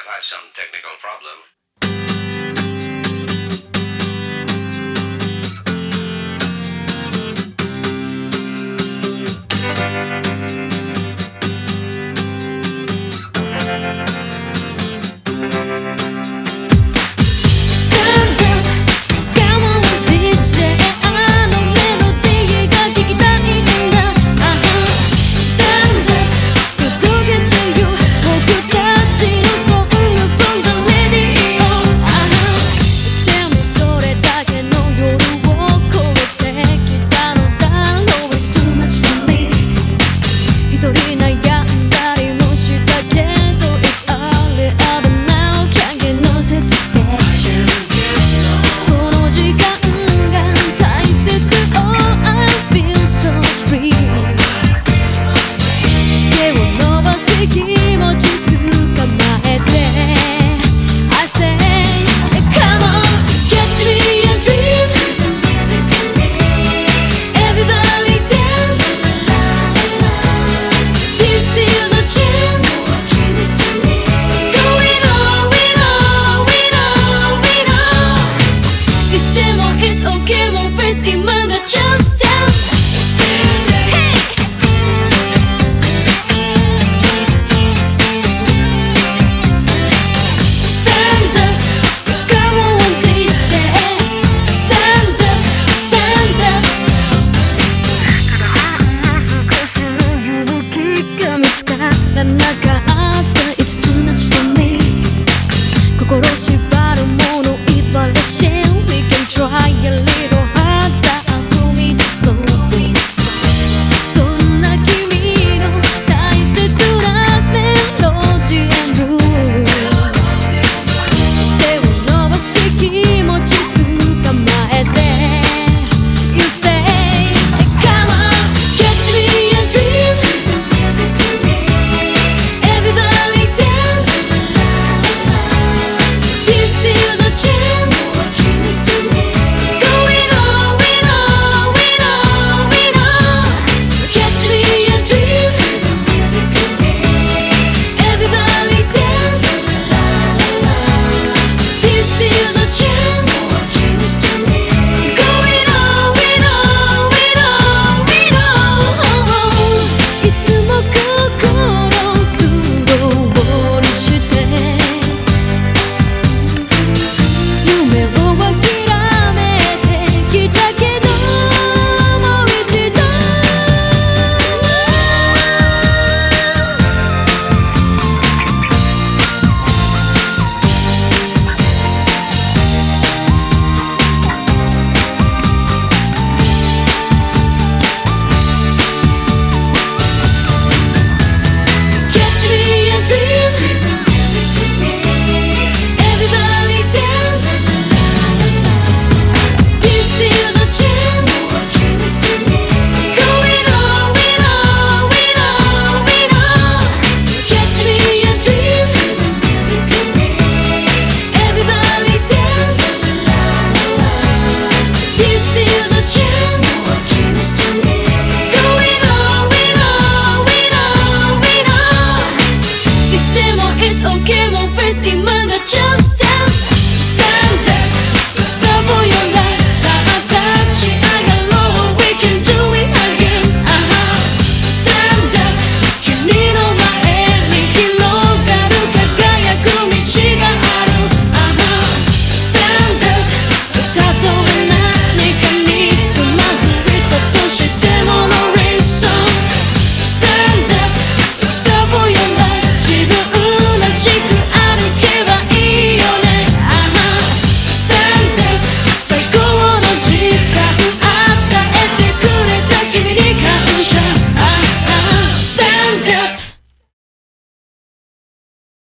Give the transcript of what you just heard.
have had some technical problem.